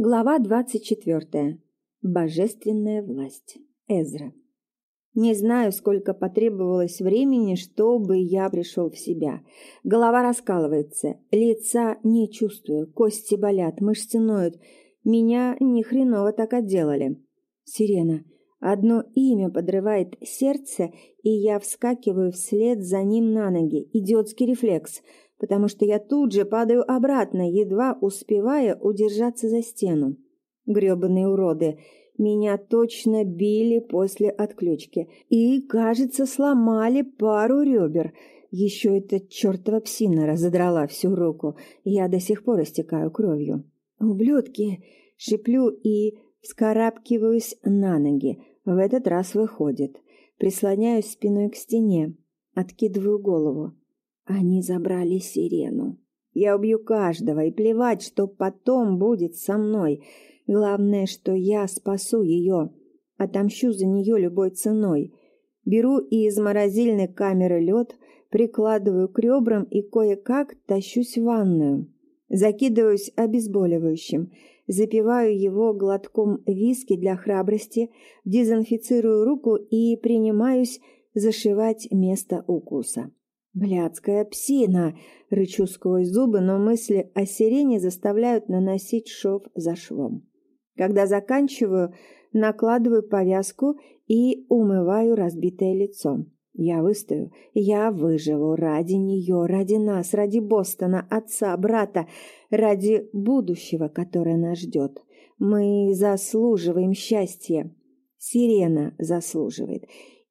Глава 24. Божественная власть. Эзра. Не знаю, сколько потребовалось времени, чтобы я пришел в себя. Голова раскалывается, лица не чувствую, кости болят, мышцы ноют. Меня ни хреново так отделали. Сирена. Одно имя подрывает сердце, и я вскакиваю вслед за ним на ноги. Идиотский рефлекс – потому что я тут же падаю обратно, едва успевая удержаться за стену. Грёбаные уроды, меня точно били после отключки и, кажется, сломали пару ребер. Еще эта чертова псина разодрала всю руку, я до сих пор истекаю кровью. «Ублюдки!» — шиплю и вскарабкиваюсь на ноги. В этот раз выходит. Прислоняюсь спиной к стене, откидываю голову. Они забрали сирену. Я убью каждого, и плевать, что потом будет со мной. Главное, что я спасу ее, отомщу за нее любой ценой. Беру из морозильной камеры лед, прикладываю к ребрам и кое-как тащусь в ванную. Закидываюсь обезболивающим, запиваю его глотком виски для храбрости, дезинфицирую руку и принимаюсь зашивать место укуса. «Блядская псина!» — рычу сквозь зубы, но мысли о сирене заставляют наносить шов за швом. Когда заканчиваю, накладываю повязку и умываю разбитое лицо. Я выстою, я выживу ради нее, ради нас, ради Бостона, отца, брата, ради будущего, которое нас ждет. Мы заслуживаем счастья. Сирена заслуживает.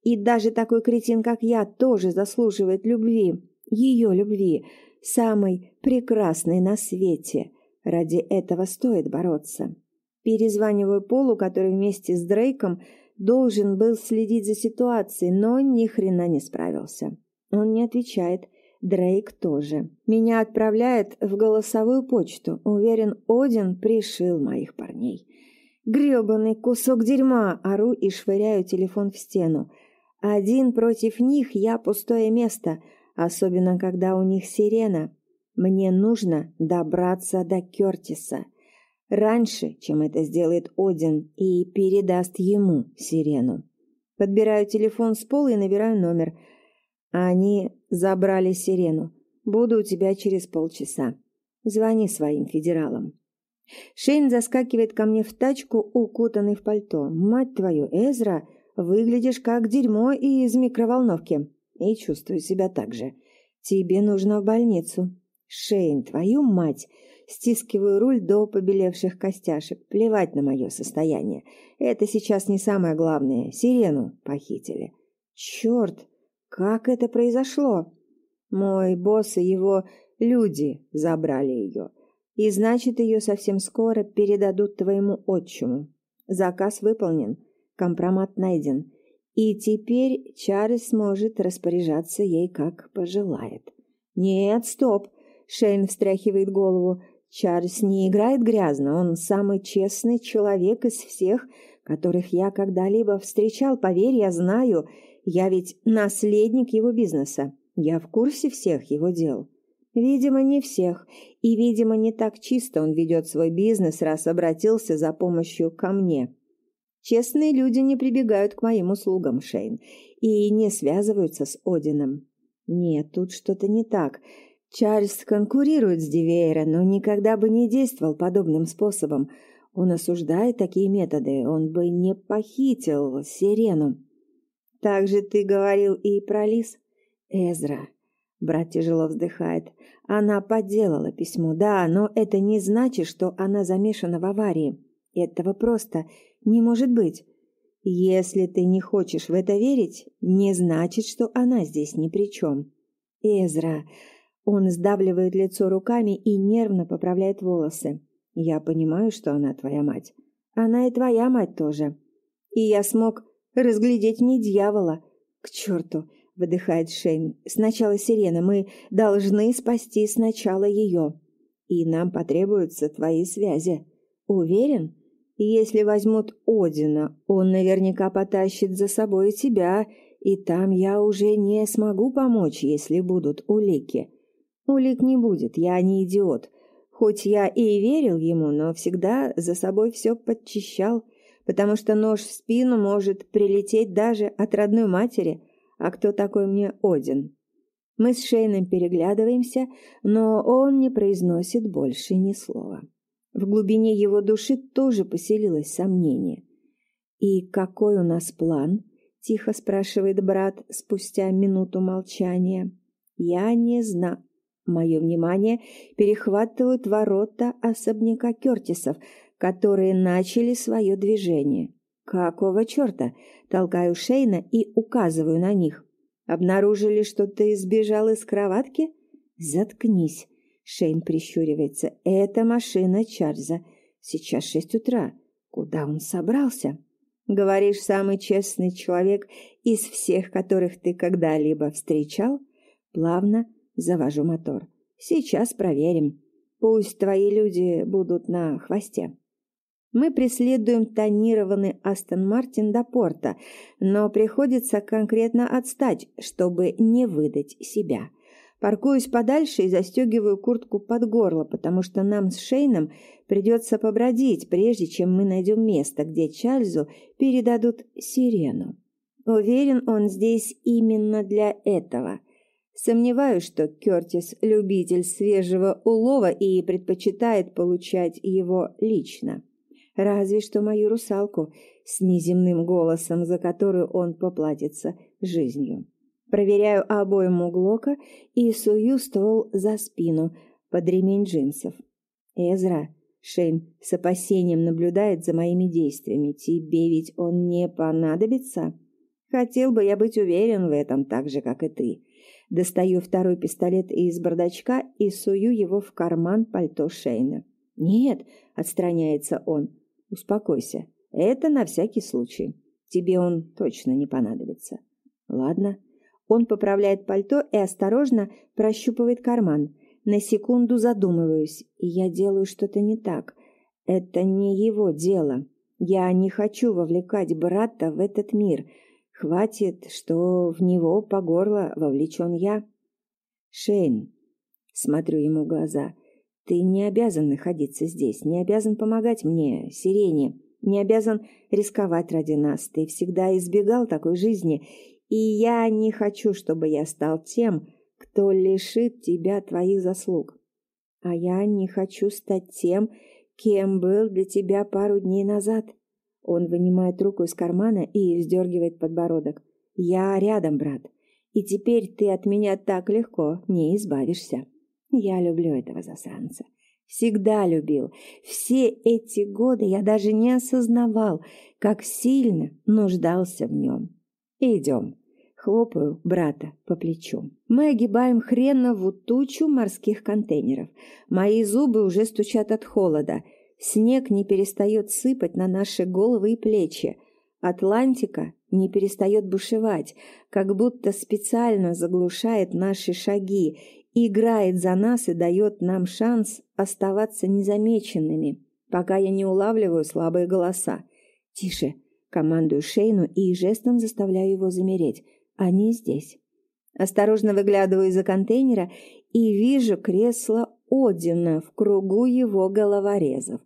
И даже такой кретин, как я, тоже заслуживает любви, ее любви, самой прекрасной на свете. Ради этого стоит бороться. Перезваниваю Полу, который вместе с Дрейком должен был следить за ситуацией, но ни хрена не справился. Он не отвечает. Дрейк тоже. Меня отправляет в голосовую почту. Уверен, Один пришил моих парней. Грёбаный кусок дерьма! Ору и швыряю телефон в стену. Один против них я пустое место, особенно когда у них сирена. Мне нужно добраться до Кёртиса раньше, чем это сделает Один и передаст ему сирену. Подбираю телефон с пола и набираю номер. Они забрали сирену. Буду у тебя через полчаса. Звони своим федералам. Шейн заскакивает ко мне в тачку, укутанный в пальто. Мать твою, Эзра, Выглядишь как дерьмо из микроволновки. И чувствую себя так же. Тебе нужно в больницу. Шейн, твою мать! Стискиваю руль до побелевших костяшек. Плевать на мое состояние. Это сейчас не самое главное. Сирену похитили. Черт! Как это произошло? Мой босс и его люди забрали ее. И значит, ее совсем скоро передадут твоему отчиму. Заказ выполнен. Компромат найден, и теперь Чарльз сможет распоряжаться ей как пожелает. Нет, стоп. Шейн встряхивает голову. Чарльз не играет грязно, он самый честный человек из всех, которых я когда-либо встречал. Поверь, я знаю, я ведь наследник его бизнеса. Я в курсе всех его дел. Видимо, не всех, и, видимо, не так чисто он ведет свой бизнес, раз обратился за помощью ко мне. Честные люди не прибегают к моим услугам, Шейн, и не связываются с Одином. Нет, тут что-то не так. Чарльз конкурирует с Дивейра, но никогда бы не действовал подобным способом. Он осуждает такие методы, он бы не похитил Сирену. Так же ты говорил и про Лис? Эзра. Брат тяжело вздыхает. Она подделала письмо, да, но это не значит, что она замешана в аварии. Этого просто не может быть. Если ты не хочешь в это верить, не значит, что она здесь ни при чем. Эзра. Он сдавливает лицо руками и нервно поправляет волосы. Я понимаю, что она твоя мать. Она и твоя мать тоже. И я смог разглядеть не дьявола. К черту, выдыхает Шейн. Сначала сирена. Мы должны спасти сначала ее. И нам потребуются твои связи. Уверен? Если возьмут Одина, он наверняка потащит за собой тебя, и там я уже не смогу помочь, если будут улики. Улик не будет, я не идиот. Хоть я и верил ему, но всегда за собой все подчищал, потому что нож в спину может прилететь даже от родной матери, а кто такой мне Один? Мы с Шейном переглядываемся, но он не произносит больше ни слова. В глубине его души тоже поселилось сомнение. «И какой у нас план?» – тихо спрашивает брат спустя минуту молчания. «Я не знаю». Мое внимание перехватывают ворота особняка Кертисов, которые начали свое движение. «Какого черта?» – толкаю Шейна и указываю на них. «Обнаружили, что ты сбежал из кроватки?» «Заткнись!» – Шейн прищуривается. «Это машина Чарльза. Сейчас шесть утра. Куда он собрался?» «Говоришь, самый честный человек из всех, которых ты когда-либо встречал?» Плавно завожу мотор. «Сейчас проверим. Пусть твои люди будут на хвосте». Мы преследуем тонированный Астон Мартин до порта, но приходится конкретно отстать, чтобы не выдать себя. Паркуюсь подальше и застегиваю куртку под горло, потому что нам с Шейном придется побродить, прежде чем мы найдем место, где Чарльзу передадут сирену. Уверен, он здесь именно для этого. Сомневаюсь, что Кертис – любитель свежего улова и предпочитает получать его лично. Разве что мою русалку с неземным голосом, за которую он поплатится жизнью. Проверяю обоим углока и сую ствол за спину под ремень джинсов. Эзра, Шейн с опасением наблюдает за моими действиями. Тебе ведь он не понадобится? Хотел бы я быть уверен в этом, так же, как и ты. Достаю второй пистолет из бардачка и сую его в карман пальто Шейна. «Нет», — отстраняется он, Успокойся. Это на всякий случай. Тебе он точно не понадобится. Ладно. Он поправляет пальто и осторожно прощупывает карман. На секунду задумываюсь, и я делаю что-то не так. Это не его дело. Я не хочу вовлекать брата в этот мир. Хватит, что в него по горло вовлечен я. Шейн, смотрю ему в глаза, — ты не обязан находиться здесь, не обязан помогать мне, Сирене, не обязан рисковать ради нас. Ты всегда избегал такой жизни, и я не хочу, чтобы я стал тем, кто лишит тебя твоих заслуг. А я не хочу стать тем, кем был для тебя пару дней назад. Он вынимает руку из кармана и вздергивает подбородок. Я рядом, брат, и теперь ты от меня так легко не избавишься. Я люблю этого засранца. Всегда любил. Все эти годы я даже не осознавал, как сильно нуждался в нем. Идем. Хлопаю брата по плечу. Мы огибаем хренову тучу морских контейнеров. Мои зубы уже стучат от холода. Снег не перестает сыпать на наши головы и плечи. Атлантика не перестает бушевать, как будто специально заглушает наши шаги играет за нас и дает нам шанс оставаться незамеченными, пока я не улавливаю слабые голоса. «Тише!» — командую Шейну и жестом заставляю его замереть. «Они здесь». Осторожно выглядываю из-за контейнера и вижу кресло Одина в кругу его головорезов.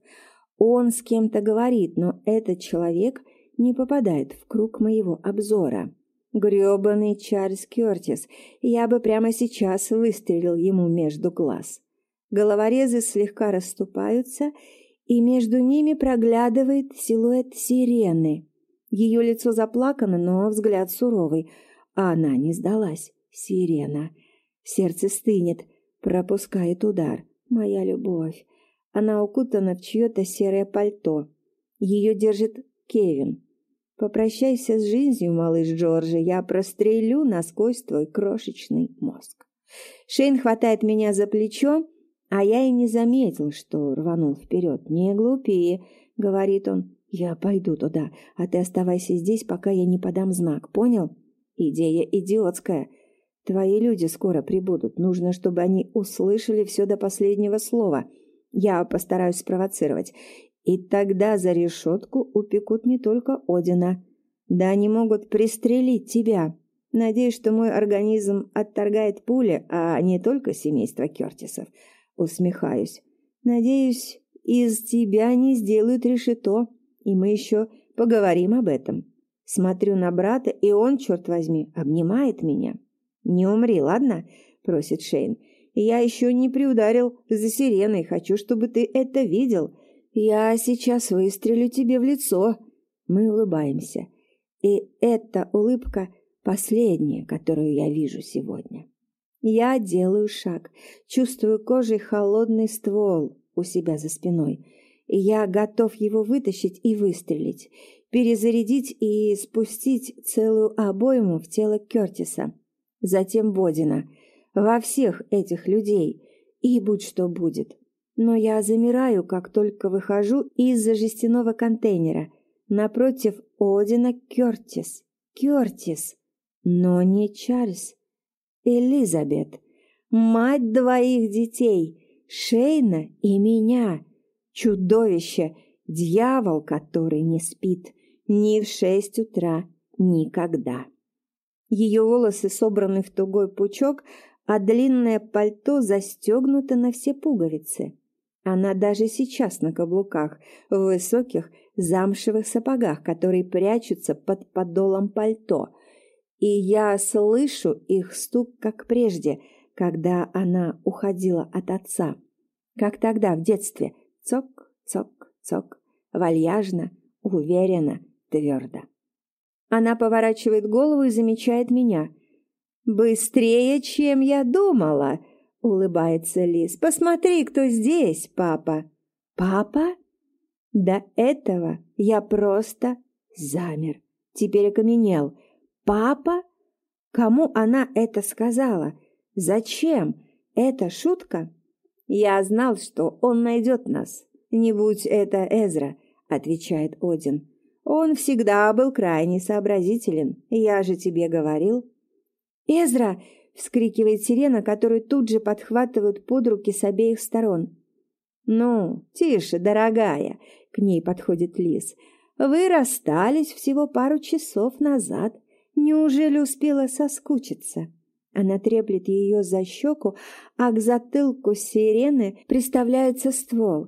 Он с кем-то говорит, но этот человек не попадает в круг моего обзора. Грёбаный Чарльз Кёртис, я бы прямо сейчас выстрелил ему между глаз. Головорезы слегка расступаются, и между ними проглядывает силуэт сирены. Ее лицо заплакано, но взгляд суровый, а она не сдалась. Сирена. Сердце стынет, пропускает удар. Моя любовь. Она укутана в чье-то серое пальто. Ее держит Кевин. Попрощайся с жизнью, малыш Джорджи, я прострелю насквозь твой крошечный мозг. Шейн хватает меня за плечо, а я и не заметил, что рванул вперед. «Не глупее», — говорит он. «Я пойду туда, а ты оставайся здесь, пока я не подам знак, понял?» «Идея идиотская. Твои люди скоро прибудут. Нужно, чтобы они услышали все до последнего слова. Я постараюсь спровоцировать. И тогда за решетку упекут не только Одина. Да они могут пристрелить тебя. Надеюсь, что мой организм отторгает пули, а не только семейство Кертисов. Усмехаюсь. Надеюсь, из тебя не сделают решето, и мы еще поговорим об этом. Смотрю на брата, и он, черт возьми, обнимает меня. «Не умри, ладно?» – просит Шейн. «Я еще не приударил за сиреной, хочу, чтобы ты это видел. Я сейчас выстрелю тебе в лицо». Мы улыбаемся. И эта улыбка последняя, которую я вижу сегодня. Я делаю шаг, чувствую кожей холодный ствол у себя за спиной. Я готов его вытащить и выстрелить, перезарядить и спустить целую обойму в тело Кертиса, затем Бодина, во всех этих людей, и будь что будет. Но я замираю, как только выхожу из-за жестяного контейнера. Напротив Одина Кертис. Кертис. Но не Чарльз. Элизабет. Мать двоих детей. Шейна и меня. Чудовище. Дьявол, который не спит. Ни в шесть утра. Никогда. Ее волосы собраны в тугой пучок, а длинное пальто застегнуто на все пуговицы. Она даже сейчас на каблуках, в высоких замшевых сапогах, которые прячутся под подолом пальто. И я слышу их стук, как прежде, когда она уходила от отца. Как тогда, в детстве. Цок, цок, цок. Вальяжно, уверенно, твердо. Она поворачивает голову и замечает меня. «Быстрее, чем я думала!» — улыбается Лис. «Посмотри, кто здесь, папа!» «Папа?» До этого я просто замер. Теперь окаменел. «Папа?» Кому она это сказала? Зачем? Это шутка? Я знал, что он найдет нас. Не будь это Эзра, отвечает Один. Он всегда был крайне сообразителен. Я же тебе говорил. Эзра! вскрикивает сирена, которую тут же подхватывают под руки с обеих сторон. «Ну, тише, дорогая!» — к ней подходит Лис. «Вы расстались всего пару часов назад. Неужели успела соскучиться?» Она треплет ее за щеку, а к затылку сирены приставляется ствол.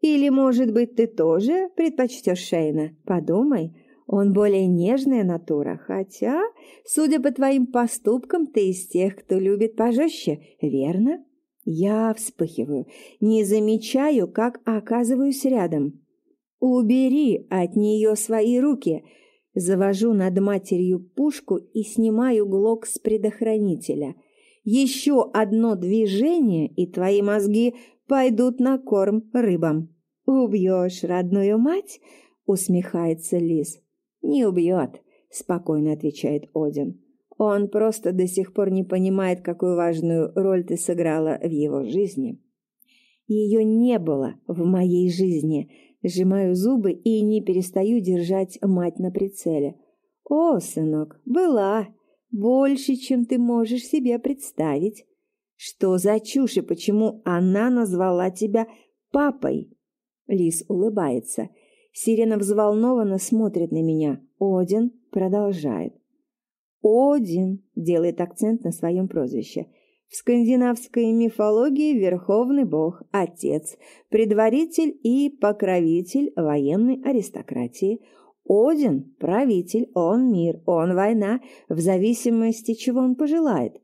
«Или, может быть, ты тоже предпочтешь Шейна? Подумай, он более нежная натура, хотя, судя по твоим поступкам, ты из тех, кто любит пожестче, верно?» Я вспыхиваю, не замечаю, как оказываюсь рядом. «Убери от нее свои руки!» Завожу над матерью пушку и снимаю глок с предохранителя. Еще одно движение, и твои мозги пойдут на корм рыбам. «Убьешь родную мать?» — усмехается лис. «Не убьет», — спокойно отвечает Один. «Он просто до сих пор не понимает, какую важную роль ты сыграла в его жизни». Ее не было в моей жизни. Сжимаю зубы и не перестаю держать мать на прицеле. О, сынок, была. Больше, чем ты можешь себе представить. Что за чушь и почему она назвала тебя папой? Лис улыбается. Сирена взволнованно смотрит на меня. Один продолжает. Один делает акцент на своем прозвище – в скандинавской мифологии верховный бог, отец, предваритель и покровитель военной аристократии. Один – правитель, он мир, он война, в зависимости, чего он пожелает.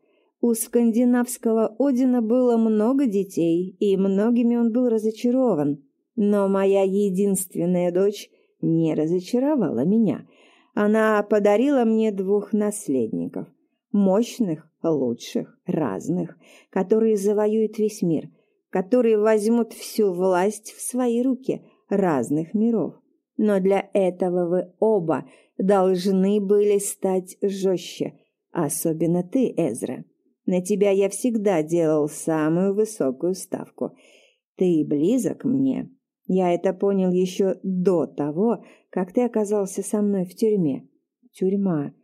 У скандинавского Одина было много детей, и многими он был разочарован. Но моя единственная дочь не разочаровала меня. Она подарила мне двух наследников – мощных, лучших, разных, которые завоюют весь мир, которые возьмут всю власть в свои руки разных миров. Но для этого вы оба должны были стать жестче, особенно ты, Эзра. На тебя я всегда делал самую высокую ставку. Ты близок мне. Я это понял еще до того, как ты оказался со мной в тюрьме. Тюрьма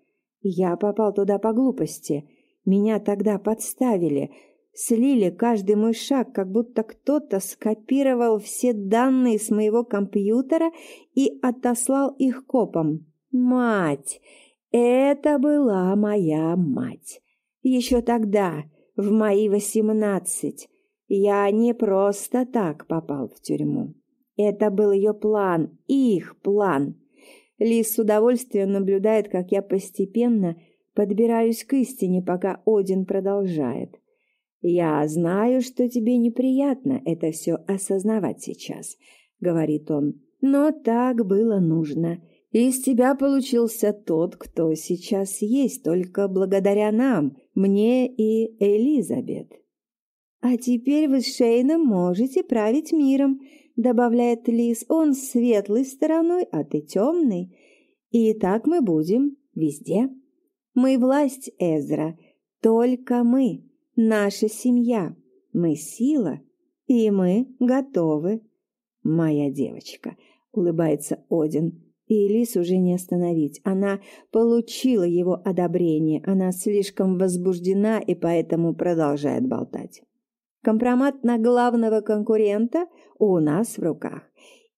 я попал туда по глупости. Меня тогда подставили. Слили каждый мой шаг, как будто кто-то скопировал все данные с моего компьютера и отослал их копам. Мать! Это была моя мать. Еще тогда, в мои восемнадцать. Я не просто так попал в тюрьму. Это был ее план, их план. Лис с удовольствием наблюдает, как я постепенно подбираюсь к истине, пока Один продолжает. «Я знаю, что тебе неприятно это все осознавать сейчас», — говорит он. «Но так было нужно. Из тебя получился тот, кто сейчас есть, только благодаря нам, мне и Элизабет». «А теперь вы с Шейном можете править миром», — добавляет Лис. «Он светлой стороной, а ты темной. И так мы будем везде. Мы власть Эзра, только мы» наша семья. Мы сила, и мы готовы. Моя девочка, улыбается Один. И Элис уже не остановить. Она получила его одобрение. Она слишком возбуждена и поэтому продолжает болтать. Компромат на главного конкурента у нас в руках.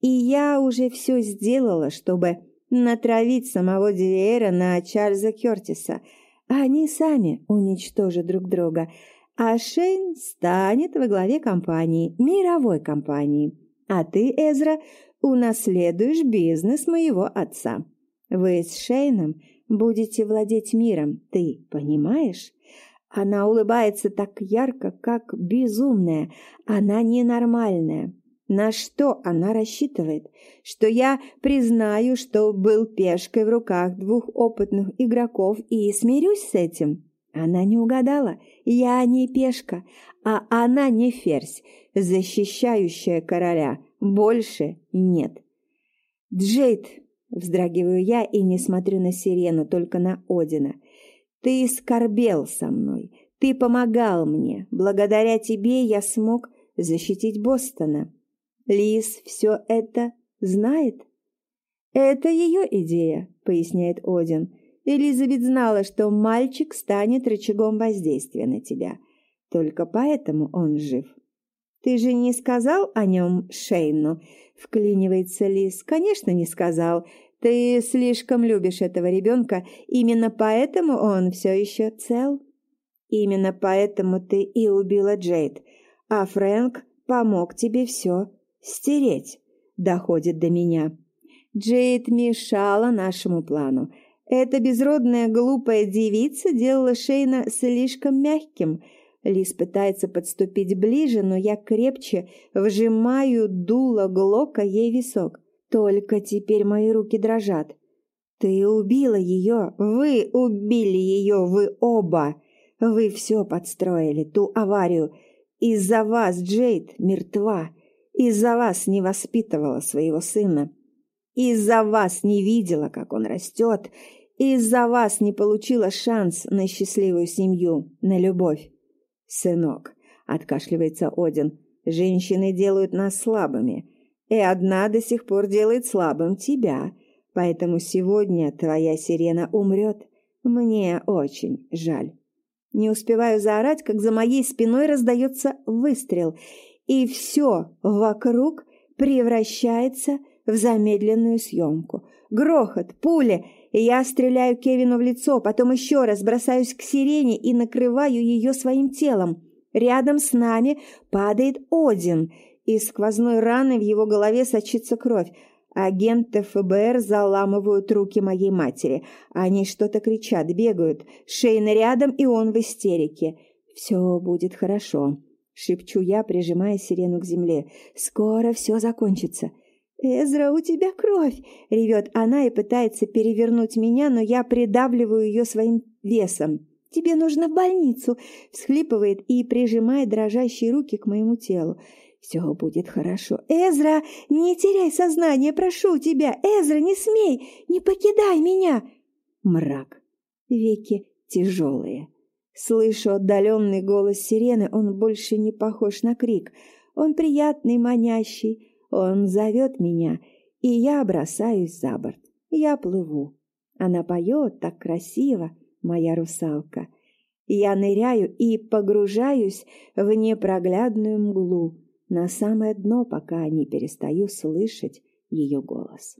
И я уже все сделала, чтобы натравить самого Диэра на Чарльза Кёртиса. Они сами уничтожат друг друга а Шейн станет во главе компании, мировой компании. А ты, Эзра, унаследуешь бизнес моего отца. Вы с Шейном будете владеть миром, ты понимаешь? Она улыбается так ярко, как безумная. Она ненормальная. На что она рассчитывает? Что я признаю, что был пешкой в руках двух опытных игроков и смирюсь с этим? Она не угадала. Я не пешка, а она не ферзь, защищающая короля. Больше нет. Джейд, вздрагиваю я и не смотрю на Сирену, только на Одина. Ты скорбел со мной. Ты помогал мне. Благодаря тебе я смог защитить Бостона. Лис все это знает? Это ее идея, поясняет Один. Элизабет знала, что мальчик станет рычагом воздействия на тебя. Только поэтому он жив. Ты же не сказал о нем Шейну? Вклинивается Лиз. Конечно, не сказал. Ты слишком любишь этого ребенка. Именно поэтому он все еще цел. Именно поэтому ты и убила Джейд. А Фрэнк помог тебе все стереть. Доходит до меня. Джейд мешала нашему плану. Эта безродная глупая девица делала Шейна слишком мягким. Лис пытается подступить ближе, но я крепче вжимаю дуло Глока ей висок. Только теперь мои руки дрожат. Ты убила ее, вы убили ее, вы оба. Вы все подстроили, ту аварию. Из-за вас Джейд мертва. Из-за вас не воспитывала своего сына. Из-за вас не видела, как он растет. Из-за вас не получила шанс на счастливую семью, на любовь. Сынок, откашливается Один, женщины делают нас слабыми. И одна до сих пор делает слабым тебя. Поэтому сегодня твоя сирена умрет. Мне очень жаль. Не успеваю заорать, как за моей спиной раздается выстрел, и все вокруг превращается в замедленную съемку. Грохот, пули, и я стреляю Кевину в лицо, потом еще раз бросаюсь к сирене и накрываю ее своим телом. Рядом с нами падает Один. Из сквозной раны в его голове сочится кровь. Агенты ФБР заламывают руки моей матери. Они что-то кричат, бегают. Шейна рядом, и он в истерике. «Все будет хорошо», — шепчу я, прижимая сирену к земле. «Скоро все закончится». «Эзра, у тебя кровь!» — ревет она и пытается перевернуть меня, но я придавливаю ее своим весом. «Тебе нужно в больницу!» — всхлипывает и прижимает дрожащие руки к моему телу. «Все будет хорошо. Эзра, не теряй сознание, прошу тебя! Эзра, не смей! Не покидай меня!» Мрак. Веки тяжелые. Слышу отдаленный голос сирены, он больше не похож на крик. Он приятный, манящий. Он зовет меня, и я бросаюсь за борт. Я плыву. Она поет так красиво, моя русалка. Я ныряю и погружаюсь в непроглядную мглу, на самое дно, пока не перестаю слышать ее голос.